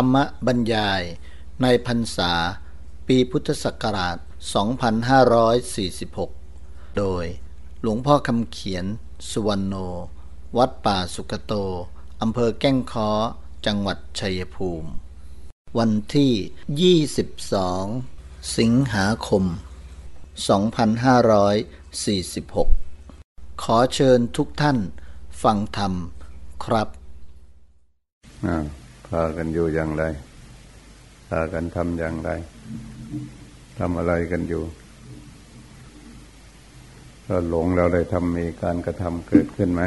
รรมบรรยายในพรรษา ปีพุทธศักราช 2546 โดยหลวงพ่อคำเขียน สุวรรณโน วัดป่าสุกโต อำเภอแก้งค้อ จังหวัดชัยภูมิ วันที่ 22 สิงหาคม 2546 ขอเชิญทุกท่านฟังธรรมครับอ่า พากันอยู่อย่างไร พากันทำอย่างไรทำอะไรกันอยู่ถ้าหลงเราได้ทำมีการกระทำเกิดขึ้นไหม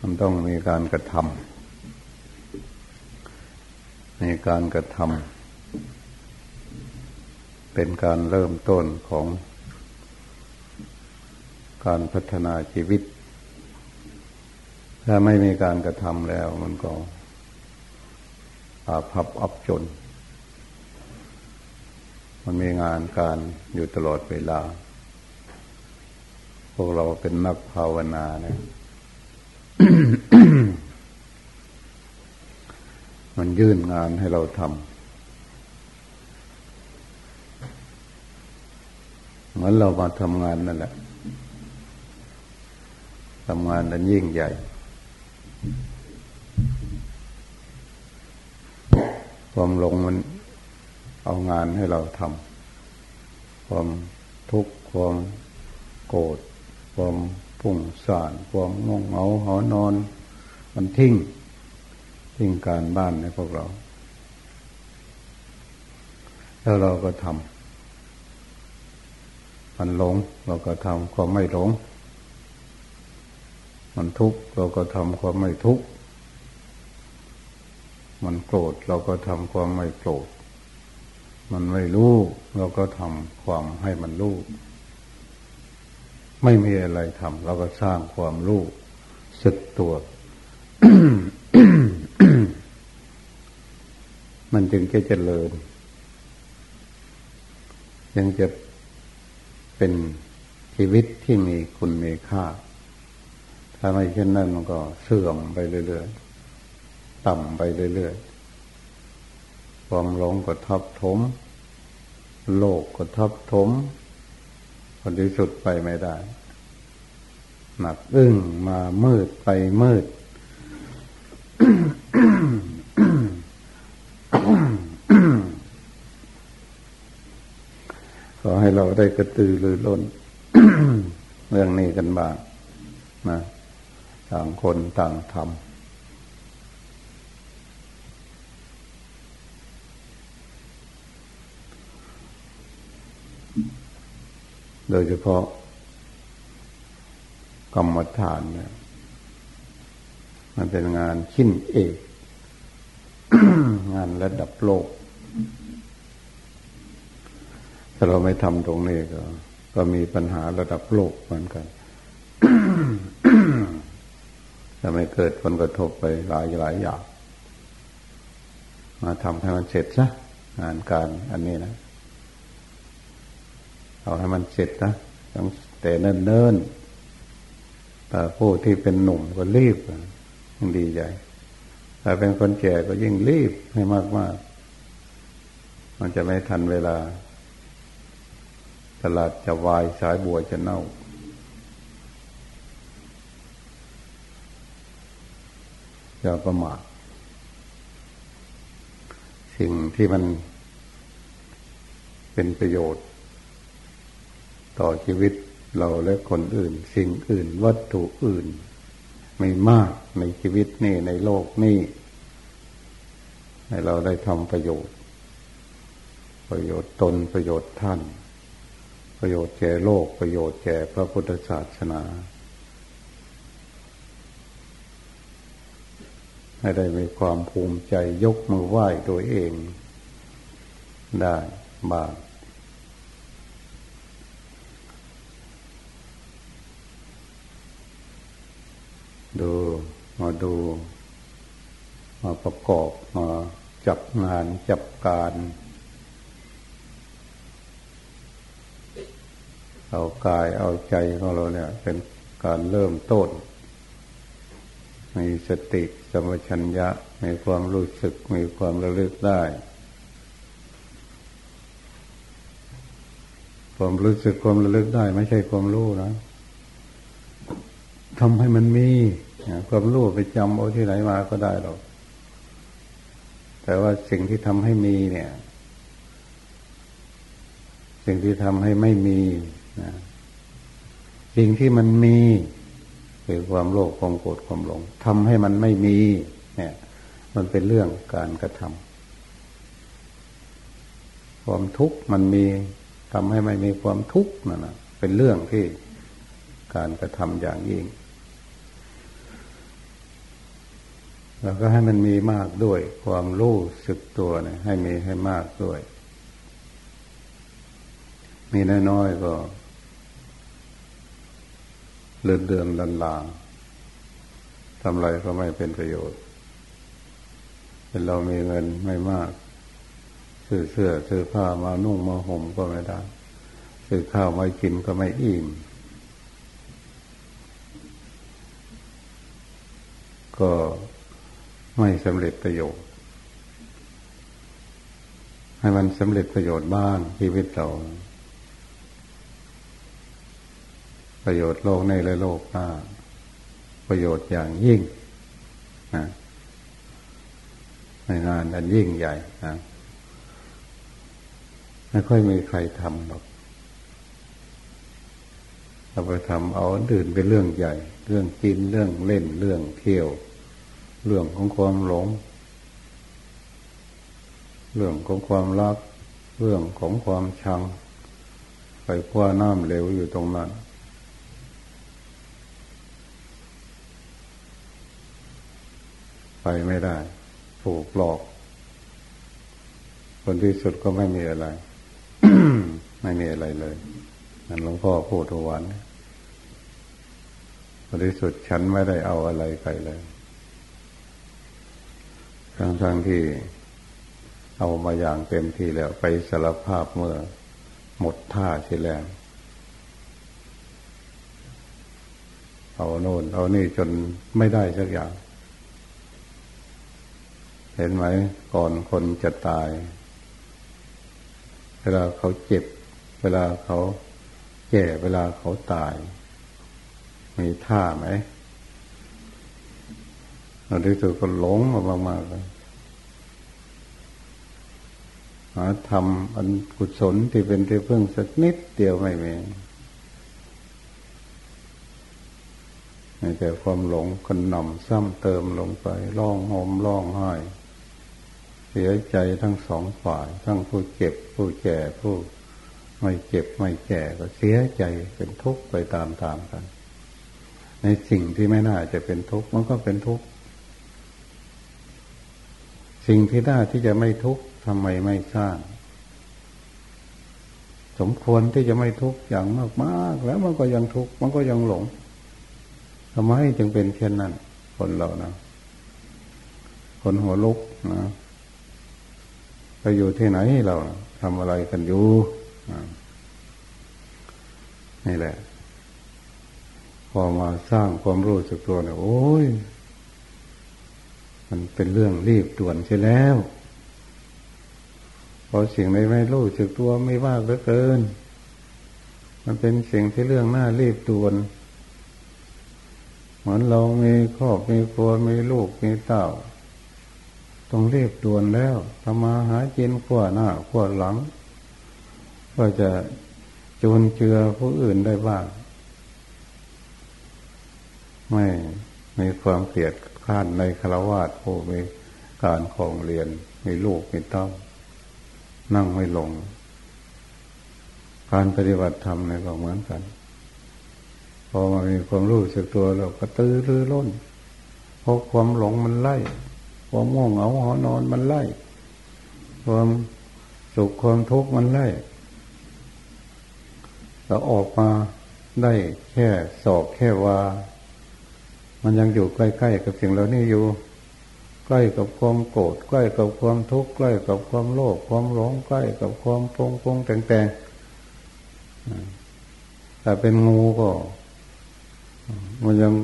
มันต้องมีการกระทำมีการกระทำเป็นการเริ่มต้นของการพัฒนาชีวิต ถ้าไม่มีการกระทำแล้วมันก็อาภัพอับจน มันมีงานการอยู่ตลอดเวลา พวกเราเป็นนักภาวนาเนี่ยมันยื่นงานให้เราทำเหมือนเรามาทำงานนั่นแหละทำงานนั้นยิ่งใหญ่ ความหลงมันเอางานให้เราทำความทุกข์ความโกรธความพุ่งสานความงงเหงาหอนอน มันทิ้ง ทิ้งการบ้านให้พวกเรา แล้วเราก็ทำมันหลงเราก็ทำความไม่หลง มันทุกข์เราก็ทำความไม่ทุกข์มันโกรธเราก็ทำความไม่โกรธมันไม่รู้เราก็ทำความให้มันรู้ไม่มีอะไรทำเราก็สร้างความรู้สึกตัว มันจึงจะเจริญยังจะเป็นชีวิตที่มีคุณมีค่า ถ้าไม่เช่นนั้นมันก็เสื่อมไปเรื่อยๆ ต่ำไปเรื่อยๆ ความหลงก็ทับถม โลกก็ทับถมผลที่สุดไปไม่ได้ หนักอึ้งมามืดไปมืด ขอให้เราได้กระตือรือร้น เรื่องนี้กันบ้างนะ ต่างคนต่างทำโดยเฉพาะ กรรมฐานเนี่ยมันเป็นงานชิ้นเอก งานระดับโลก ถ้าเราไม่ทำตรงนี้ก็ ก็มีปัญหาระดับโลกเหมือนกัน จะไม่เกิดผลกระทบไปหลายหลายอย่าง มาทำให้มันเสร็จซะงานการอันนี้นะเอาให้มันเสร็จนะต้องแต่เนิ่นๆแต่ผู้ที่เป็นหนุ่มก็รีบยิ่งดีใจถ้าเป็นคนแก่ก็ยิ่งรีบให้มากๆมันจะไม่ทันเวลาตลาดจะวายสายบัวจะเน่า อย่าประมาทสิ่งที่มันเป็นประโยชน์ ต่อชีวิตเราและคนอื่น สิ่งอื่นวัตถุอื่น ไม่มากในชีวิตนี่ในโลกนี่ให้เราได้ทำประโยชน์ ประโยชน์ตนประโยชน์ท่าน ประโยชน์แก่โลกประโยชน์แก่พระพุทธศาสนา ให้ได้มีความภูมิใจยกมือไหว้ตัวเอง ได้บ้างดูมาดู มาประกอบมาจับงานจับการ เอากายเอาใจของเราเนี่ย เป็นการเริ่มต้น มีสติสมัชัญญะมีความรู้สึกมีความระลึกได้ ความรู้สึกความระลึกได้ ไม่ใช่ความรู้นะทำให้มันมีความรู้ไปจำเอาที่ไหนมาก็ได้หรอกแต่ว่าสิ่งที่ทำให้มีเนี่ย สิ่งที่ทำให้ไม่มีนะสิ่งที่มันมี คือความโลภความโกรธความหลงทำให้มันไม่มี เนี่ย มันเป็นเรื่องการกระทำความทุกข์มันมีทำให้ไม่มีความทุกข์นั่นนะเป็นเรื่องที่การกระทำอย่างยิ่งแล้วก็ให้มันมีมากด้วย ความรู้สึกตัวเนี่ยให้มีให้มากด้วย มีน้อยๆก็ เลื่อนเดือนลันลางทำไรก็ไม่เป็นประโยชน์เป็นเรามีเงินไม่มากซื้อเสื้อซื้อผ้ามานุ่งมาห่มก็ไม่ได้ซื้อข้าวมากินก็ไม่อิ่มก็ไม่สำเร็จประโยชน์ ให้มันสำเร็จประโยชน์บ้างชีวิตเรา ประโยชน์โลกในและโลกหน้า ประโยชน์อย่างยิ่งนะในงานอันยิ่งใหญ่นะไม่ค่อยมีใครทำหรอกเราไปทำเอาอื่นเป็นเรื่องใหญ่ เรื่องกินเรื่องเล่นเรื่องเที่ยว เรื่องของความหลง เรื่องของความรัก เรื่องของความชัง ไปคว้าน้ำเหลวอยู่ตรงนั้น ไปไม่ได้ ถูกหลอกคนที่สุดก็ไม่มีอะไร ไม่มีอะไรเลยนั่นหลวงพ่อพูดทุกวันคนที่สุดฉันไม่ได้เอาอะไรไปเลยทั้งทั้งที่เอามาอย่างเต็มที่แล้วไปสารภาพเมื่อหมดท่าเสียแล้วเอาโน่นเอานี่จนไม่ได้สักอย่าง เห็นไหมก่อนคนจะตาย เวลาเขาเจ็บ เวลาเขาแก่เวลาเขาตาย มีท่าไหมเราดูตัวก็หลงมามากๆเลยหาทำอันกุศลที่เป็นที่พึ่งสักนิดเดียวไม่มีแต่ความหลงกันนำซ้ำเติมลงไป ร้องหมร้องไห้ เสียใจทั้งสองฝ่าย ทั้งผู้เจ็บ ผู้แก่ผู้ไม่เจ็บไม่แก่ก็เสียใจเป็นทุกข์ไปตามๆกัน ในสิ่งที่ไม่น่าจะเป็นทุกข์มันก็เป็นทุกข์สิ่งที่น่าที่จะไม่ทุกข์ทำไมไม่สร้าง สมควรที่จะไม่ทุกข์อย่างมากๆ แล้วมันก็ยังทุกข์มันก็ยังหลงทำไมจึงเป็นเช่นนั้น คนเรานะคนหัวลุกนะ ไปอยู่ที่ไหนเราทำอะไรกันอยู่นี่แหละ พอมาสร้างความรู้สึกตัวเนี่ยโอ้ย มันเป็นเรื่องรีบด่วนใช่แล้วพอสิ่งใดไม่รู้สึกตัวไม่มากเหลือเกิน มันเป็นสิ่งที่เรื่องหน้ารีบด่วน เหมือนเรามีครอบมีครัวมีลูกมีเต้า ต้องเรียบด่วนแล้วทำมาหากินขวาหน้าขวาหลัง ก็จะจูนเจือผู้อื่นได้บ้าง ไม่มีความเกลียดข้านในคารวะผู้มีการของเรียน มีลูกมีเต้านั่งไม่ลง การปฏิบัติธรรมในก็เหมือนกัน พอมามีความรู้สึกตัวเราก็ตื้อรือร้นเพราะความหลงมันไล่ ความง่วงเหงาหอนอนมันไล่ ความสุขความทุกข์มันไล่เราออกมาได้แค่สอบแค่ว่า มันยังอยู่ใกล้ๆกับสิ่งเหล่านี้อยู่ ใกล้กับความโกรธใกล้กับความทุกข์ใกล้กับความโลภความหลงใกล้กับความปงปงแต่งแต่แต่เป็นงูก็ มันยัง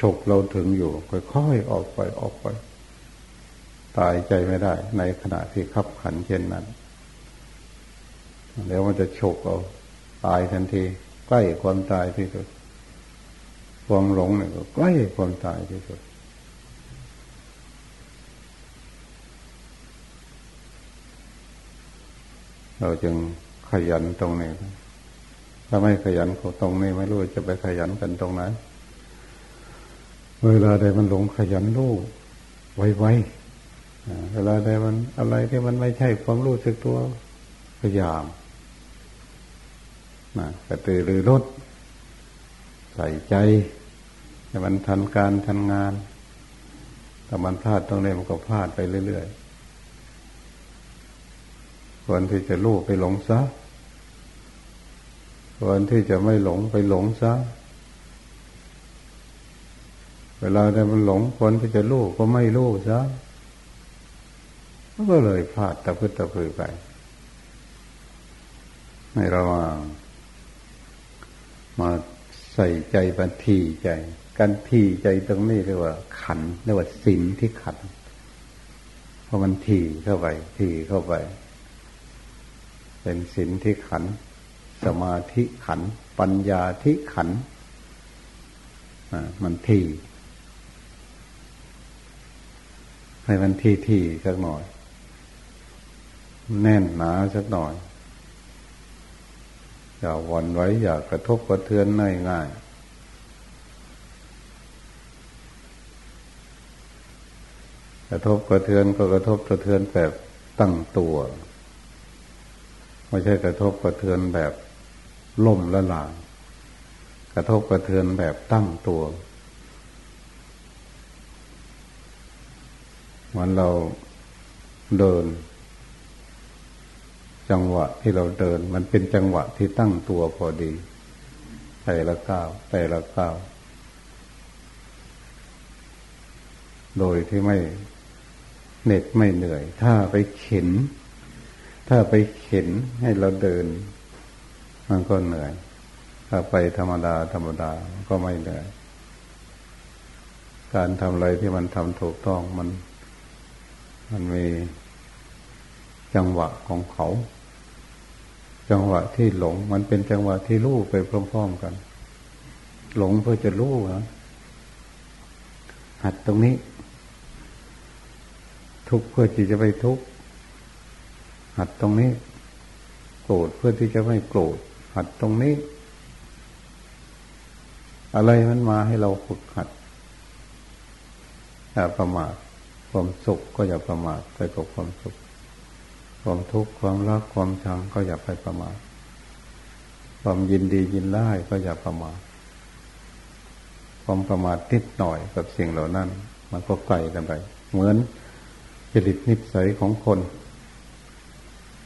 ฉกเราถึงอยู่ ค่อยๆออกไปออกไป ตายใจไม่ได้ ในขณะที่ขับขันเช่นนั้นแล้วมันจะฉกเอาตายทันที ใกล้ความตายที่สุด ความหลงเนี่ยก็ใกล้ความตายที่สุดเราจึงขยันตรงนี้ ถ้าไม่ขยันตรงนี้ไม่รู้จะไปขยันกันตรงไหน เวลาใดมันหลงขยันรู้ไวๆ เวลาใดมันอะไรที่มันไม่ใช่ความรู้สึกตัวพยายามนะกระตือรือร้นใส่ใจให้มันทันการทันงานถ้ามันพลาดตรงนี้มันก็พลาดไปเรื่อยๆควรที่จะรู้ไปหลงซะควรที่จะไม่หลงไปหลงซะเวลาใดมันหลงคนที่จะรู้ก็ไม่รู้ซะ ก็เลยพลาดตะพื้นตะพือไปในระหว่างมาใส่ใจบันทีใจ การทีใจตรงนี้เรียกว่า ขันเรียกว่าสินที่ขันเพราะมันทีเข้าไป ทีเข้าไป เป็นสินที่ขัน สมาธิขัน ปัญญาที่ขันมันทีให้มันทีทีสักหน่อย แน่นหนาสักหน่อย อย่าวันไว้อย่ากระทบกระเทือนง่ายง่ายกระทบกระเทือนก็กระทบกระเทือนแบบตั้งตัวไม่ใช่กระทบกระเทือนแบบล่มละลายกระทบกระเทือนแบบตั้งตัวมันเราเดิน จังหวะที่เราเดิน มันเป็นจังหวะที่ตั้งตัวพอดี แต่ละก้าวแต่ละก้าวโดยที่ไม่เหน็ดไม่เหนื่อย ถ้าไปเข็น ถ้าไปเข็นให้เราเดิน มันก็เหนื่อย ถ้าไปธรรมดาธรรมดาก็ไม่เหนื่อย การทำอะไรที่มันทำถูกต้องมัน มันมีจังหวะของเขา จังหวะที่หลง มันเป็นจังหวะที่รู้ไปพร้อมๆกัน หลงเพื่อจะรู้นะหัดตรงนี้ ทุกเพื่อที่จะไปทุกหัดตรงนี้โกรธเพื่อที่จะไม่โกรธหัดตรงนี้ อะไรมันมาให้เราฝึกหัดอย่าประมาทความสุขก็อย่าประมาทไปกับความสุข ความทุกข์ความรักความชังก็อย่าไปประมาทความยินดียินไล่ก็อย่าประมาทความประมาทนิดหน่อยกับสิ่งเหล่านั้น มันก็ไกลกันไป เหมือนจริตนิสัยของคน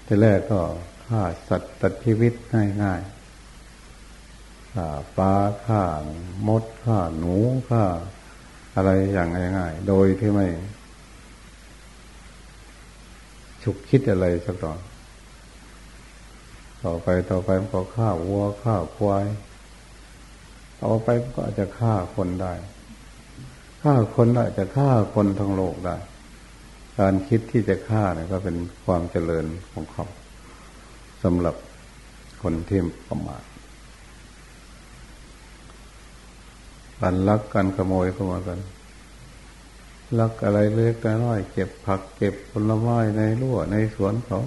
ทีแรกก็ฆ่าสัตว์ตัดชีวิตง่ายๆฆ่าปลาฆ่ามดฆ่าหนูฆ่าอะไรอย่างง่ายๆ โดยที่ไม่ ฉุกคิดอะไรสักตอนต่อไปต่อไปมันก็ฆ่าวัวฆ่าควายต่อไปก็อาจจะฆ่าคนได้ฆ่าคนได้จะฆ่าคนทั้งโลกได้ การคิดที่จะฆ่าเนี่ยก็เป็นความเจริญของเขาสำหรับคนที่ประมาทการลักการขโมยเข้ามากัน ลักอะไรเล็กน้อยเก็บผักเก็บผลไม้ในรั้วในสวนเขา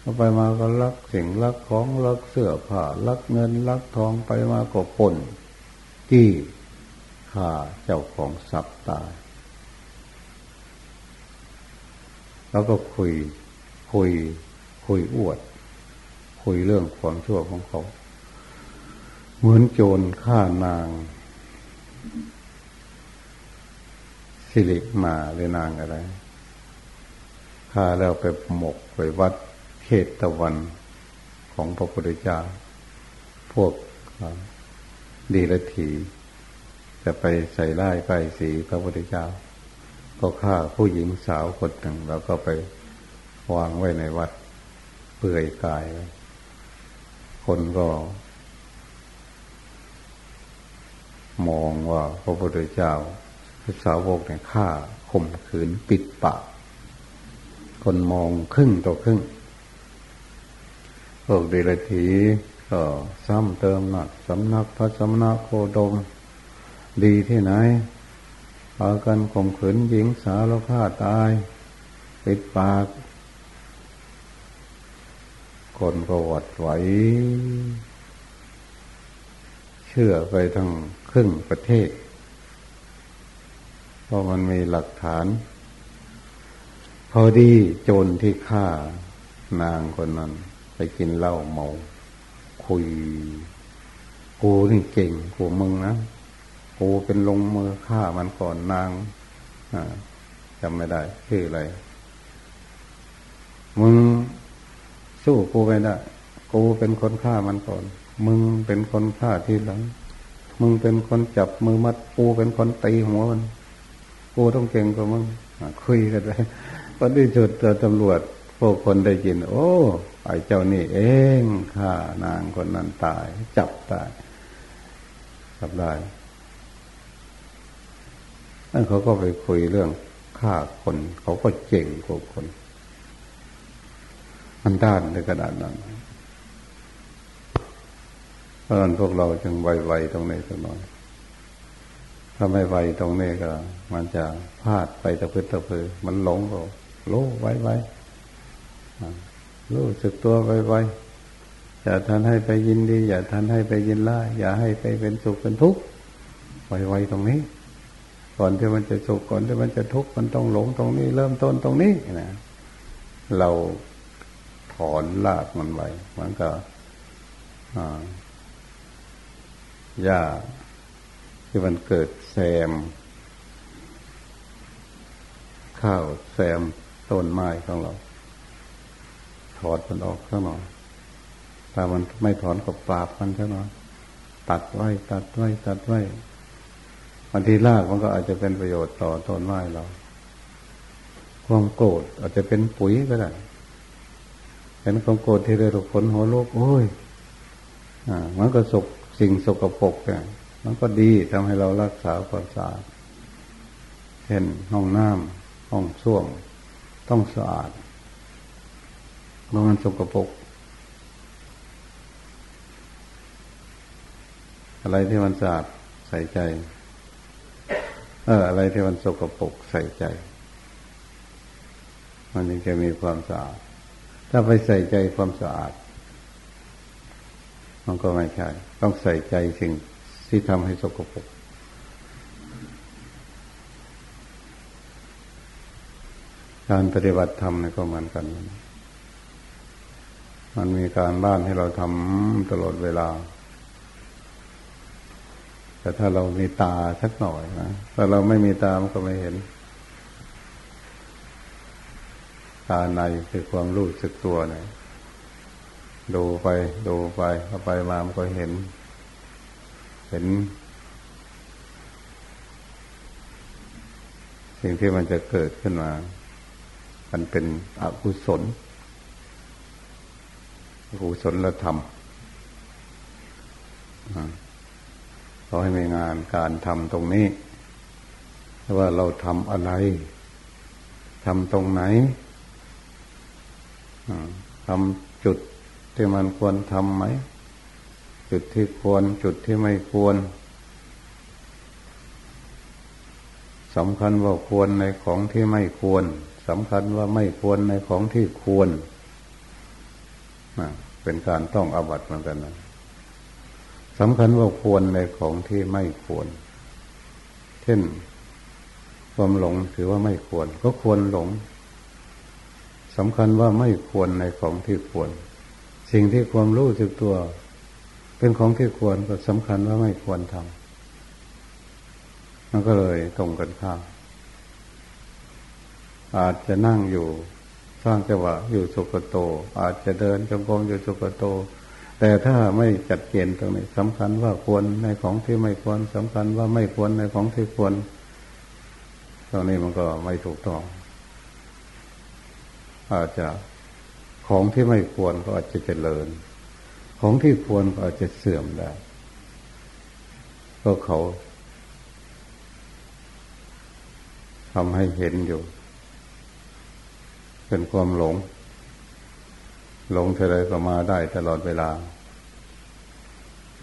เอาไปมาก็ลักสิ่งลักของลักเสื้อผ้าลักเงินลักทองไปมาก็ปนจี้ฆ่าเจ้าของทรัพย์ตาย แล้วก็คุยคุย คุยอวด คุยเรื่องความชั่วของเขา เหมือนโจรฆ่านาง สิริมาหรือนางอะไรข้าแล้วไปหมกไปวัดเขตตะวันของพระพุทธเจ้า พวกดีละทีจะไปใส่ไล่ไปสีพระพุทธเจ้า ก็ฆ่าผู้หญิงสาวคนหนึ่งแล้วก็ไปวางไว้ในวัดเปื่อยกาย คนก็ มองว่าพระพุทธเจ้า สาวกเนี่ยฆ่าข่มขืนปิดปาก คนมองครึ่งต่อครึ่งพวกเดรัจฉีก็ซ้ำเติมหนักสำนักพระสมณโคดม ดีที่ไหนพากันข่มขืนหญิงสาวแล้วฆ่าตาย ปิดปาก คนก็หวัดไหว เชื่อไปทั้งครึ่งประเทศ เพราะมันมีหลักฐาน พอดีโจรที่ฆ่านางคนนั้น ไปกินเหล้าเมา คุยกูนี่เก่งกูมึงนะกูเป็นลงมือฆ่ามันก่อนนางจำไม่ได้ชื่ออะไร มึงสู้กูไม่ได้กูเป็นคนฆ่ามันก่อน มึงเป็นคนฆ่าทีหลัง มึงเป็นคนจับมือมัดกูเป็นคนตีหัวมัน กูต้องเก่งกว่ามึงคุยกันไปพอที่สุดตัวตำรวจพวกคนได้ยิน โอ้ไอ้เจ้านี่เองฆ่านางคนนั้นตาย จับตายจับได้นั่นเขาก็ไปคุยเรื่องฆ่าคน เขาก็เจ๋งกว่าคน มันด้านในกระดาษนั้นเพราะนั้นพวกเราจึงไวๆตรงนี้สักหน่อย ถ้าไม่ไวตรงนี้ก็ มันจะพลาดไปตะพื้นตะพือ มันหลงก็โลไว้ไว้รู้สึกตัวไว้ไว้อย่าทันให้ไปยินดี อย่าทันให้ไปยินร้ายอย่าให้ไปเป็นสุขเป็นทุกข์ไวๆตรงนี้ ก่อนที่มันจะสุขก่อนที่มันจะทุกข์มันต้องหลงตรงนี้ เริ่มต้นตรงนี้นะเราถอนลากมันไว้มันก็หญ้าที่มันเกิด แซม ข้าวแซมต้นไม้ของเรา ถอดมันออกซะหน่อยถ้ามันไม่ถอนก็ปราบมันซะหน่อยตัดไว้ตัดไว้ตัดไว้บางทีรากมันก็อาจจะเป็นประโยชน์ต่อต้นไม้เราความโกรธอาจจะเป็นปุ๋ยก็ได้เห็นความโกรธที่เรือผลหัวโลกโอ้ยอ่ามันก็สกสิ่งสกปรกเนี่ย มันก็ดีทำให้เรารักษาความสะอาดเช่นห้องน้ำห้องส้วมต้องสะอาดเมื่อมันสกปรกอะไรที่มันสะอาดใส่ใจ เออ อะไรที่มันสกปรกใส่ใจ มันยังจะมีความสะอาด ถ้าไปใส่ใจความสะอาด มันก็ไม่ใช่ ต้องใส่ใจสิ่ง ที่ทำให้สกปรกการปฏิบัติธรรมนี่ก็เหมือนกัน มันมีการบ้านให้เราทำตลอดเวลา แต่ถ้าเรามีตาสักหน่อยนะ ถ้าเราไม่มีตามันก็ไม่เห็น ตาในคือความรู้สึกตัวเนี่ยดูไป ดูไปเข้าไปมามันก็เห็น ห็น สิ่งที่มันจะเกิดขึ้นมา มันเป็นอกุศลอกุศลธรรมขอให้มีงานการทำตรงนี้ว่าเราทำอะไรทำตรงไหนทำจุดที่มันควรทำไหม จุดที่ควร จุดที่ไม่ควรสำคัญว่าควรในของที่ไม่ควรสำคัญว่าไม่ควรในของที่ควรเป็นการต้องอบัตเหมือนกันนะสำคัญว่าควรในของที่ไม่ควร เช่น ความหลงถือว่าไม่ควร ก็ควรหลงสำคัญว่าไม่ควรในของที่ควร สิ่งที่ความรู้สึกตัว เป็นของที่ควรก็สำคัญว่าไม่ควรทำมันก็เลยตรงกันข้ามอาจจะนั่งอยู่สร้างจังหวะอยู่สุกโต อาจจะเดินจงกรมอยู่สุกโต แต่ถ้าไม่จัดเกณฑ์ตรงนี้สำคัญว่าควรในของที่ไม่ควรสำคัญว่าไม่ควรในของที่ควรตรงนี้มันก็ไม่ถูกต้อง อาจจะของที่ไม่ควรก็อาจจะเจริญ ของที่ควรก็อาจจะเสื่อมได้ก็เขาทำให้เห็นอยู่ เป็นความหลง หลงเที่ใดก็มาได้ตลอดเวลา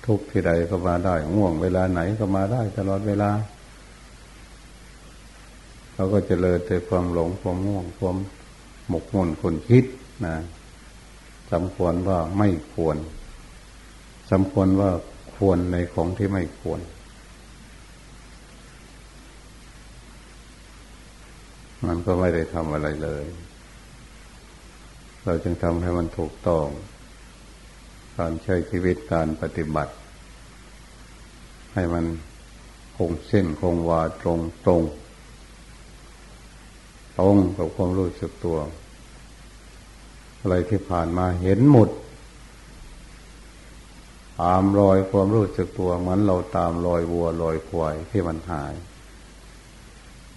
ทุกที่ใดก็มาได้ง่วงเวลาไหนก็มาได้ตลอดเวลาเราก็จเจริญแต่ความหลงความง่วงความหมกมุ่นคนคิดนะสมควรว่าไม่ควร สมควรว่าควรในของที่ไม่ควร มันก็ไม่ได้ทำอะไรเลย เราจึงทำให้มันถูกต้อง การใช้ชีวิตการปฏิบัติ ให้มันคงเส้นคงวาตรงตรงตรงกับความรู้สึกตัว อะไรที่ผ่านมาเห็นหมด ตามรอยความรู้สึกตัวเหมือนเราตามรอยวัวรอยควายที่มันหาย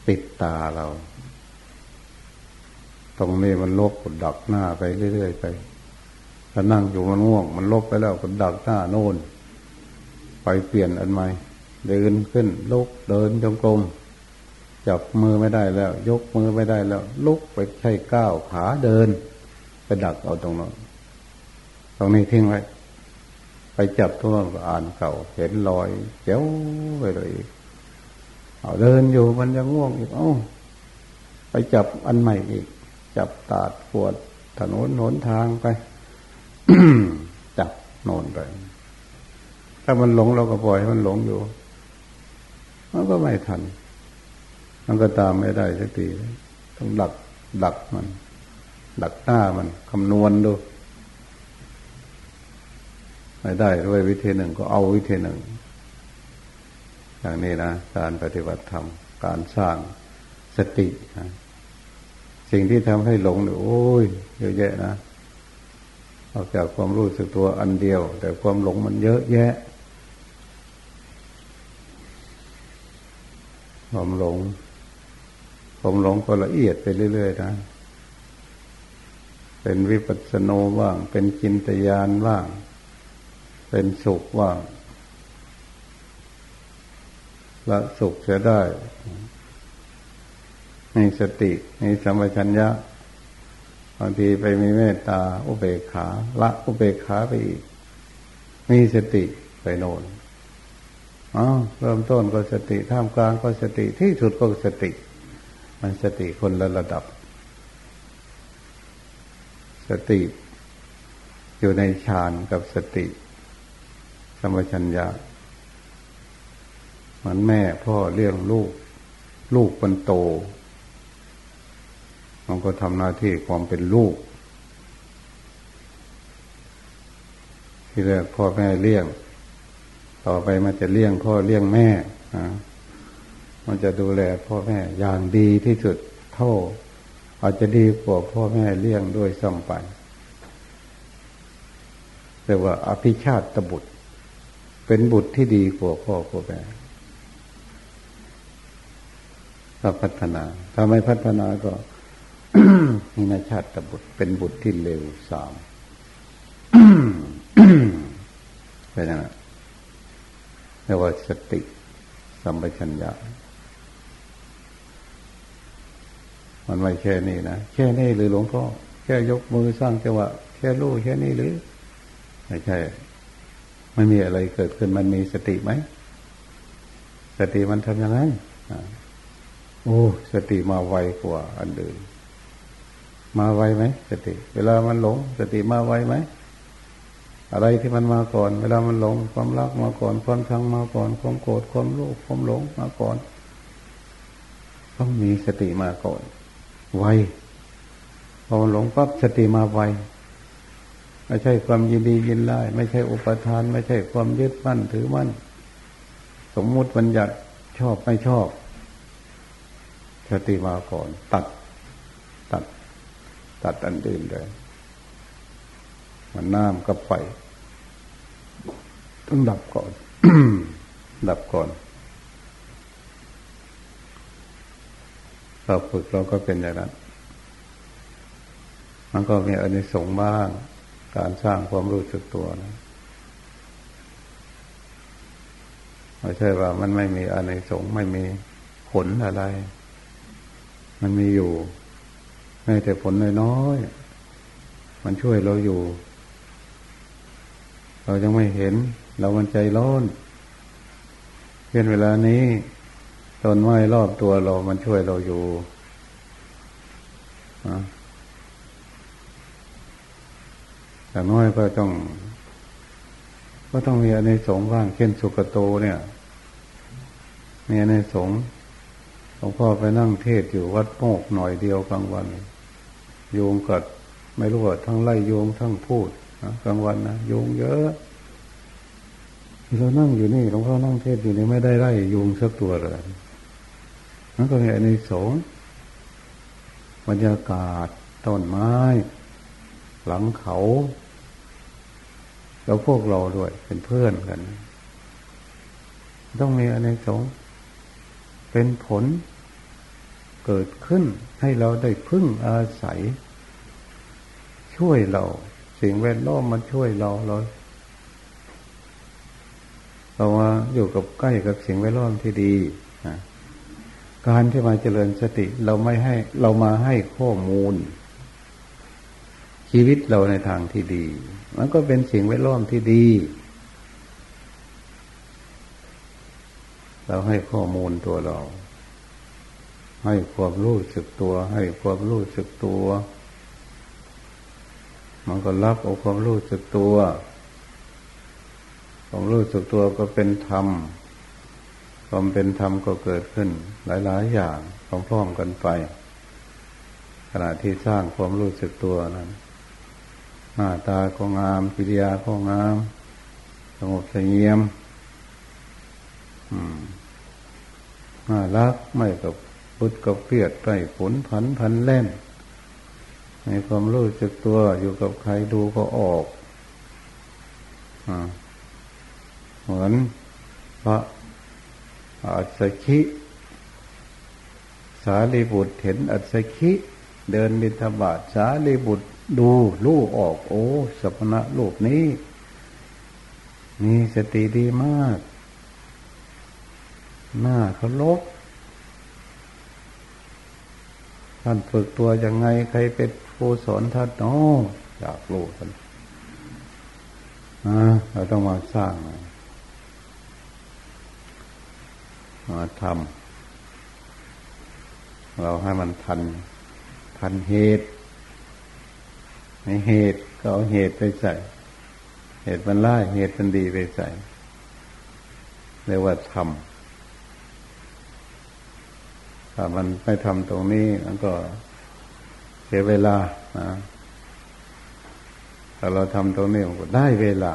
ติดตาเรา ตรงนี้มันลบกดดักหน้าไปเรื่อยๆไปถ้านั่งอยู่มันง่วง มันลบไปแล้วกดดักหน้าโน่น ไปเปลี่ยนอันใหม่เดินขึ้นลุกเดินจงกรมจับมือไม่ได้แล้ว ยกมือไม่ได้แล้ว ลุกไปใช้ก้าวขาเดิน ไปดักเอาตรงนั้นตรงนี้ทิ้งไว้ ไปจับตัวอ่านเก่าเห็นรอยเจ้าไปเลยเอาเดินอยู่มันยังง่วงอีกเอ้าไปจับอันใหม่อีก จับตาดปวดถนนหนทางไปจับโนนไปถ้ามันหลงเราก็ปล่อยมันหลงอยู่ มันก็ไม่ทัน มันก็ตามไม่ได้สักทีต้องดักดักมันดักหน้ามันคำนวณดู ไม่ได้ด้วยวิธีหนึ่งก็เอาวิธีหนึ่ง อย่างนี้นะการปฏิบัติธรรมการสร้างสตินะสิ่งที่ทำให้หลงเนี่ยโอ้ยเยอะแยะนะออกจากความรู้สึกตัวอันเดียว แต่ความหลงมันเยอะแยะความหลงความหลงก็ละเอียดไปเรื่อย ๆ นะ เป็นวิปัสสโนบ้าง เป็นจินตยานบ้าง เป็นสุขว่าละสุขจะได้มีสติมีสัมปชัญญะบางทีไปมีเมตตา อุเบกขา ละอุเบกขาไปอีก มีสติไปโน่นอ๋อเริ่มต้นก็สติท่ามกลางก็สติที่สุดก็สติ มันสติคนละระดับ สติ อยู่ในฌานกับสติ รมชัญญาเหมือนแม่พ่อเลี้ยงลูก ลูกมันโต มันก็ทำหน้าที่ความเป็นลูก ที่แรกพ่อแม่เลี้ยง ต่อไปมันจะเลี้ยงพ่อเลี้ยงแม่ะมันจะดูแลพ่อแม่อย่างดีที่สุดเท่า อาจจะดีกว่าพ่อแม่เลี้ยงด้วยซ้ำไปเรียกว่าอภิชาติตบุตร เป็นบุตรที่ดีกว่าพ่อพ่อแม่ถ้าพัฒนา ถ้าไม่พัฒนาก็มีนาชาติบุตรเป็นบุตรที่เลวสามเป็นยังไงเรียกว่าสติสัมปชัญญะมันไม่แค่นี้นะแค่นี้หรือหลวงพ่อแค่ยกมือสร้างจังหวะแค่รู้แค่นี้หรือไม่ใช่ ไม่มีอะไรเกิดขึ้นมันมีสติไหม สติมันทำยังไงโอ้สติมาไวกว่าอันอื่นมาไวไหมสติ เวลามันหลง สติมาไวไหมอะไรที่มันมาก่อน เวลามันหลง ความรักมาก่อน ความชังมาก่อน ความโกรธความโลภความหลงมาก่อน ต้องมีสติมาก่อน ไวพอหลงปั๊บสติมาไว ไม่ใช่ความยินดียินไล่ไม่ใช่อุปทาน ไม่ใช่ความยึดมั่นถือมั่น สมมุติบัญญัติชอบไม่ชอบสติมาก่อน ตัด ตัด ตัดอันอื่นเลยมันน้ำกับไฟต้องดับก่อน ดับก่อนเราฝึกเราก็เป็นอย่างนั้น มันก็มีอนิสงส์บ้าง การสร้างความรู้สึกตัวนะไม่ใช่ว่ามันไม่มีอะไรสงไม่มีผลอะไร มันมีอยู่แม้แต่ผลน้อยๆมันช่วยเราอยู่ เรายังไม่เห็น เรามันใจร้อนเพียนเวลานี้ต้นไม้รอบตัวเรา มันช่วยเราอยู่ แต่น้อยก็ต้อง ก็ต้องมีในสงบ้างเช่นสุกโตเนี่ยมีในสงหลวงพ่อไปนั่งเทศอยู่วัดโมกหน่อยเดียวกลางวัน โยงกัดไม่รู้ว่าทั้งไล่โยงทั้งพูดกลางวันนะโยงเยอะเรานั่งอยู่นี่หลวงพ่อนั่งเทศอยู่นี่ไม่ได้ไล่โยงสักตัวเลยนั่นก็มีในสงบรรยากาศต้นไม้ หลังเขา แล้วพวกเราด้วยเป็นเพื่อนกัน ต้องมีอะไรสงเป็นผลเกิดขึ้นให้เราได้พึ่งอาศัย ช่วยเรา สิ่งแวดล้อมมันช่วยเราเราเราว่าอยู่กับใกล้กับสิ่งแวดล้อมที่ดีการที่มาเจริญสติเราไม่ให้เรามาให้ข้อมูล ชีวิตเราในทางที่ดี มันก็เป็นสิ่งแวดล้อมที่ดี เราให้ข้อมูลตัวเรา ให้ความรู้สึกตัว ให้ความรู้สึกตัว มันก็รับเอาความรู้สึกตัวความรู้สึกตัวก็เป็นธรรม ความเป็นธรรมก็เกิดขึ้น หลาย ๆ อย่างพร้อมๆกันไป ขณะที่สร้างความรู้สึกตัวนั้น หน้าตาก็งามปิริยาก็งามสงบเสงี่ยมน่ารักไม่กับพุทธกับเพียดไปผลผันพันเล่น ในความรู้สึกตัวอยู่กับใครดูก็ออกอเหมือนพระอัศคิสาลีบุตรเห็นอัศคิ เดินบิณฑบาตสาลีบุตร ดูลูกออก โอ้สัพนะลูกนี้ มีสติดีมากหน้าเขาลบท่านฝึกตัวยังไง ใครเป็นผู้สอนท่านเนาะอยากรู้ท่านะเราต้องมาสร้าง มาทำเราให้มันทัน ทันเหตุ ในเหตุก็เอาเหตุไปใส่ เหตุมันไล่เหตุมันดีไปใส่เรียกว่าทำถ้ามันไม่ทำตรงนี้มันก็เสียเวลานะถ้าเราทำตรงนี้มันก็ได้เวลา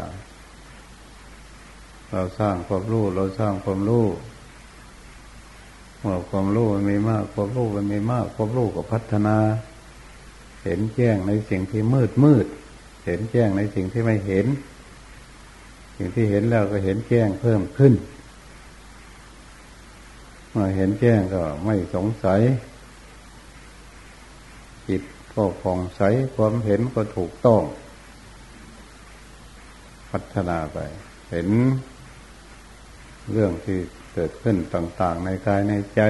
เราสร้างความรู้เราสร้างความรู้ว่าความรู้มันมีมาก ความรู้มันมีมาก ความรู้ก็พัฒนา เห็นแจ้งในสิ่งที่มืดมืด เห็นแจ้งในสิ่งที่ไม่เห็น สิ่งที่เห็นแล้วก็เห็นแจ้งเพิ่มขึ้นเมื่อเห็นแจ้งก็ไม่สงสัย จิตก็ผ่องใสความเห็นก็ถูกต้อง พัฒนาไป เห็นเรื่องที่เกิดขึ้นต่าง ๆ ในกายในใจ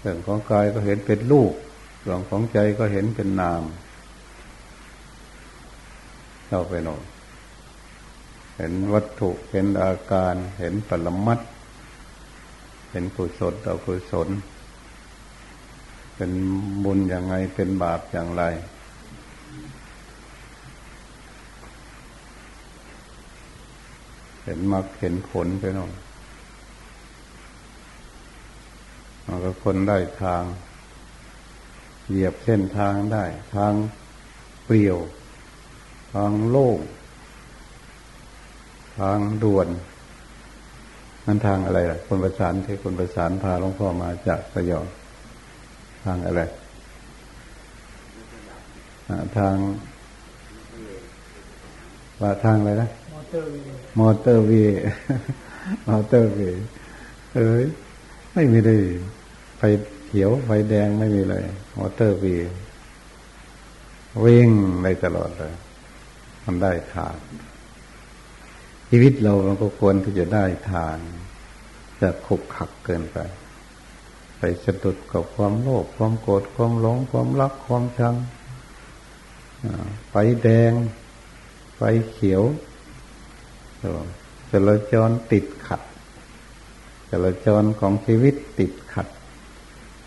เรื่องของกายก็เห็นเป็นรูป เรื่องของใจก็เห็นเป็นนามเข้าไปหน่อยเห็นวัตถุเห็นอาการเห็นปรมัตเห็นกุศลต่อกุศล เป็นบุญอย่างไรเป็นบาปอย่างไร เห็นมรรคเห็นผลไปหน่อยมันก็คนได้ทาง เหยียบเส้นทางได้ ทางเปลี่ยว ทางโล่งทางด่วนมันทางอะไรล่ะ คนประสานที่คนประสานพาหลวงพ่อมาจากระยองทางอะไรทางว่าทางอะไรนะมอเตอร์เวย์มอเตอร์เวย์มอเตอร์เวย์เอ้ยไม่มีเลยไฟเขียวไฟแดงไม่มีเลย มอเตอร์วีวิ่งได้ตลอดเลย มันได้ขาดจชีวิตเรามันก็ควรที่จะได้ทาน จะขบขักเกินไป ไปสะดุดกับความโลภความโกรธความหลงความรักความชังไฟแดง ไฟเขียวจราจรติดขัดจราจรของชีวิตติดขัด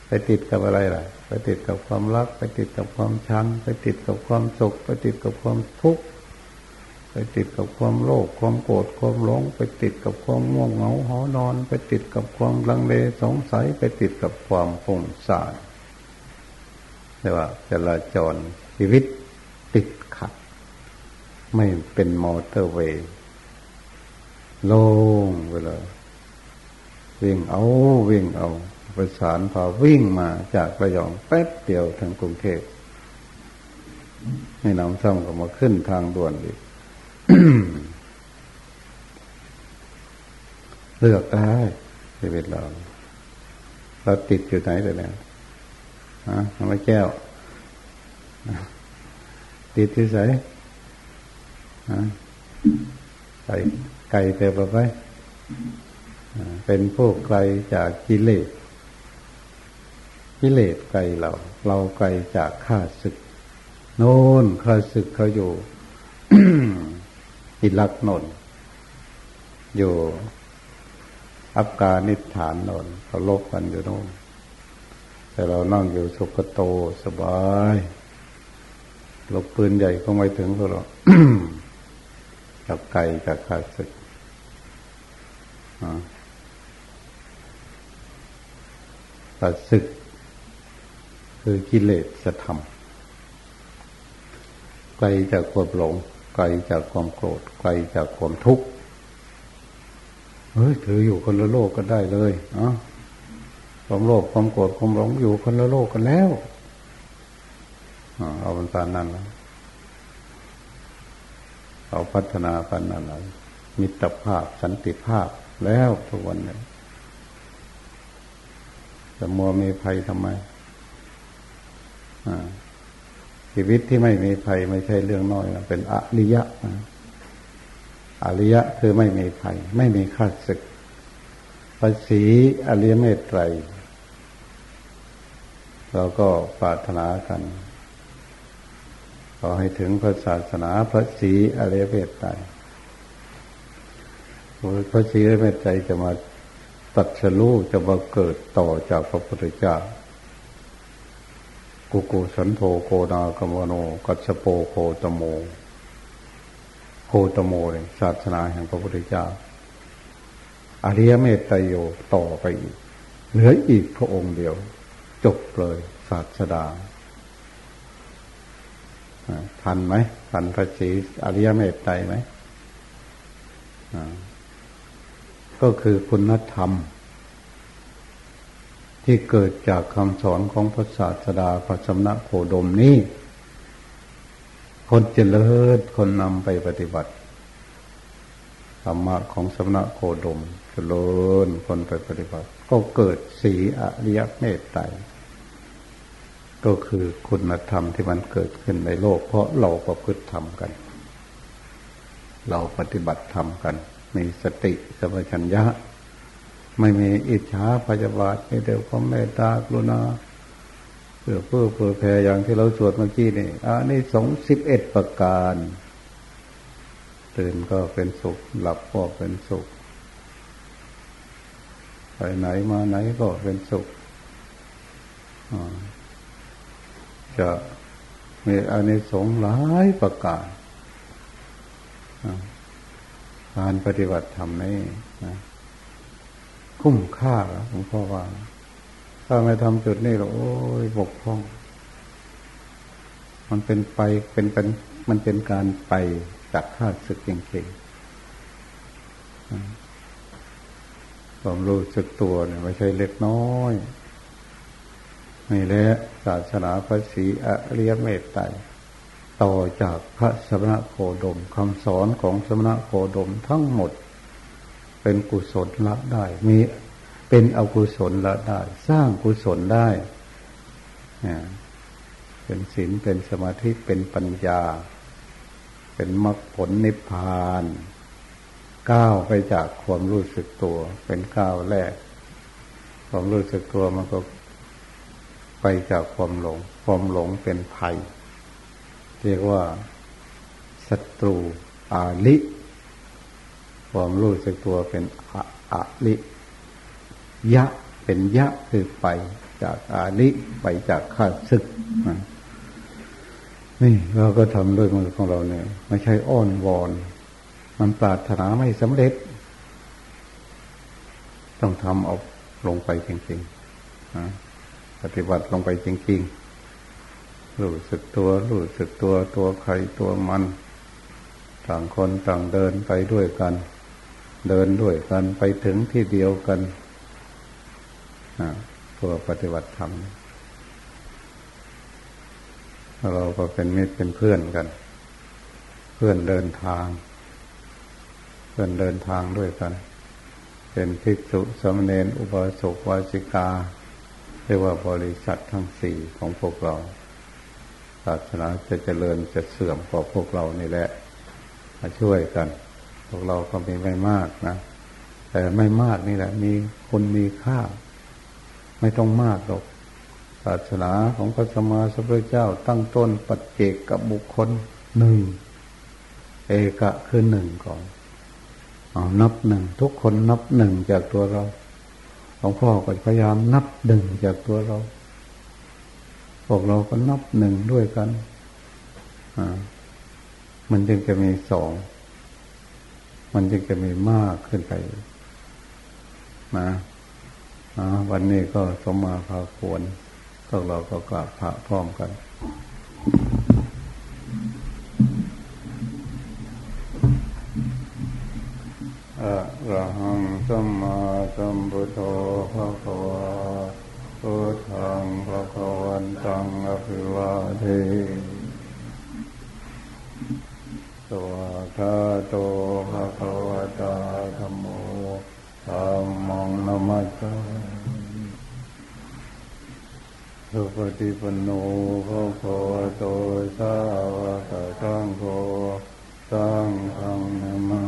ไปติดกับอะไรล่ะ ไปติดกับความรัก ไปติดกับความชัง ไปติดกับความสุข ไปติดกับความทุกข์ ไปติดกับความโลภ ความโกรธ ความหลง ไปติดกับความง่วงเหงาหอนอน ไปติดกับความลังเลสงสัย ไปติดกับความผงสารเรียกว่าจราจรชีวิตติดขัด ไม่เป็นมอเตอร์เวย์โล่งไปเลยวิ่งเอาวิ่งเอา ประสานพาวิ่งมาจากระยองแป๊บเดียวทางกรุงเทพให้น้ำซ้ำก็มาขึ้นทางด่วนอีกเลือกได้ชีวิตเรา เราติดอยู่ไหนแต่แล้วฮะทำไมแก้ว ติดที่ไหนฮะไก่ไก่เตะไป เป็นพวกไกลจากกิเลส กิเลสไกลเรา เราไกลจากข้าศึก โน่นข้าศึกเขาอยู่อิรักนนอยู่อัฟกานิสถานนนเขาลบกันอยู่โน่นแต่เรานั่งอยู่สุกโตสบายลบปืนใหญ่ก็ไม่ถึงพวกเราจับไก่จากข้าศึกข้าศึก คือกิเลสธรรมไกลจากความหลงไกลจากความโกรธไกลจากความทุกข์เฮ้ยถืออยู่คนละโลกก็ได้เลยเนาะความโลภความโกรธความหลงอยู่คนละโลกกันแล้วเอาบรรดานั้นแล้วเราพัฒนากันอะไรมิตรภาพสันติภาพแล้วทุกวันนี้จะมัวมีภัยทำไม ชีวิตที่ไม่มีภัยไม่ใช่เรื่องน้อยนะเป็นอริยะอริยะคือไม่มีภัย ไม่มีข้าศึกภาษีอริยเมตไตรเราก็ปรารถนากันขอให้ถึงพระศาสนาพระศีอริยเมตไตรพระศีอริยเมตไตรจะมาตัดสู้จะมาเกิดต่อจากพระพุทธเจ้า กุกุสันโธโกนากมโน กัสโปโคตโม โคตโมเลยศาสนาแห่งพระพุทธเจ้าอริยเมตไตโยต่อไปอีก เหลืออีกพระองค์เดียว จบเลยศาสดาทันไหมทันพระศีอริยเมตไตรไหมก็คือคุณธรรม ที่เกิดจากคำสอนของพระศาสดาพระสมณโคดมนี้ คนเจริญคนนำไปปฏิบัติธรรมะของสมณโคดมเจริญคนไปปฏิบัติ ก็เกิดสีอริยเมตไตรก็คือคุณธรรมที่มันเกิดขึ้นในโลก เพราะเราประพฤติธรรมกัน เราปฏิบัติธรรมกัน มีสติสัมปชัญญะ ไม่มีอิจฉาพยาบาทมีแต่ความเมตตากรุณาเพื่อเพื่อเพื่อแผ่อย่างที่เราสวดเมื่อกี้นี่อันนี้สองสิบเอ็ดประการ ตื่นก็เป็นสุข หลับก็เป็นสุข ไปไหนมาไหนก็เป็นสุขจะมีอันนี้สงหลายประการการปฏิบัติธรรมนี่นะ คุ้มค่าหลวงพ่อว่า ถ้าไม่ทำจุดนี้หรอโอ้ยบกพร่อง มันเป็นไปเป็นกันมันเป็นการไปจากข้าศึกเก่งๆความรู้สึกตัวเนี่ยไม่ใช่เล็กน้อยนี่แหละศาสนาพระศรีอริยเมตไตรต่อจากพระสมณโคดมคำสอนของสมณโคดมทั้งหมด เป็นกุศลละได้ มีเป็นอกุศลละได้ สร้างกุศลได้เป็นศีลเป็นสมาธิเป็นปัญญา เป็นมรรคผลนิพพาน ก้าวไปจากความรู้สึกตัว เป็นก้าวแรก ความรู้สึกตัวมันก็ไปจากความหลง ความหลงเป็นภัย เรียกว่าศัตรูอาลิ ความรู้สึกตัวเป็นอะอะลิยะเป็นยะคือไปจากอาลิไปจากข้าศึกนี่เราก็ทำด้วยมือของเราเนี่ย ไม่ใช่อ้อนวอน มันปรารถนาไม่สำเร็จ ต้องทำเอาลงไปจริงๆปฏิบัติลงไปจริงๆรู้สึกตัวรู้สึกตัวตัวใครตัวมัน ต่างคนต่างเดินไปด้วยกัน เดินด้วยกันไปถึงที่เดียวกันตัวปฏิบัติธรรมเราก็เป็นมิตรเป็นเพื่อนกัน เพื่อนเดินทาง เพื่อนเดินทางด้วยกัน เป็นภิกษุสมณีอุบาสกวาสิกาเรียกว่าบริษัททั้งสี่ของพวกเราศาสนาจะเจริญจะเสื่อมเพราพวกเรานี่แหละมาช่วยกัน พวกเราก็มีไม่มากนะแต่ไม่มากนี่แหละ มีคนมีค่า ไม่ต้องมากหรอกศาสนาของพระสมมาสัมพุทธเจ้า ตั้งต้นปัจเจกกับบุคคลหนึ่งเอกะคือหนึ่งก่อนเอานับหนึ่งทุกคนนับหนึ่งจากตัวเราหลวงพ่อก็พยายามนับหนึ่งจากตัวเราพวกเราก็นับหนึ่งด้วยกัน อ่า มันจึงจะมีสอง มันจึงจะมีมากขึ้นไปนะวันนี้ก็สมมาพาควรพวกเราก็กราบพระพร้อมกันอะระหังสัมมาสัมพุทโธพระควาพุทธังพระควันตังอภิวาเท ตัวคาโตภะคะวะตาธรรมโมธรรมังนมัสสาสุปฏิปนโนภะคะวะโตสาวกตังโฆสังฆนมั